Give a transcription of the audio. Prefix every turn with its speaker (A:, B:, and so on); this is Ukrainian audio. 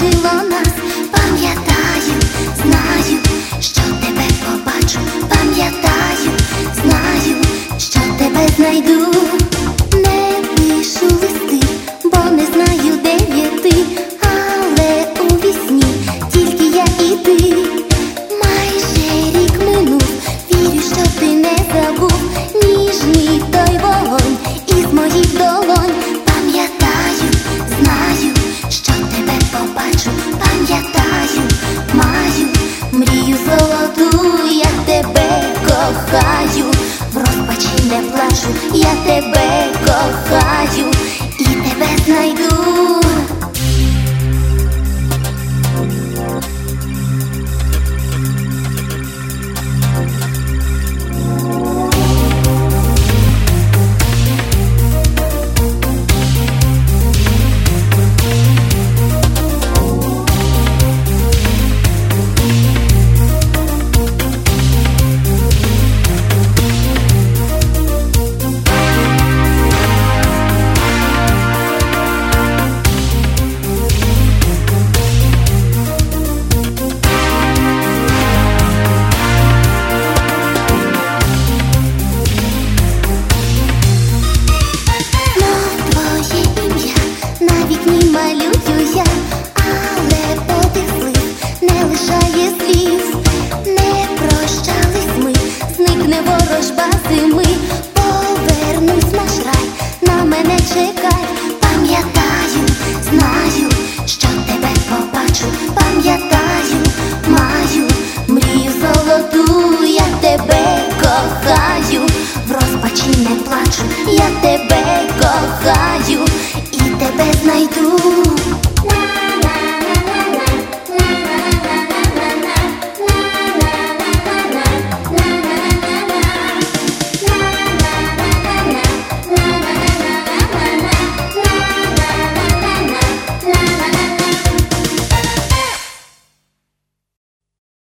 A: навчило нас, пам'ятаю, знаю, що тебе побачу, пам'ятаю, знаю, що тебе знайду. Mai, 优雅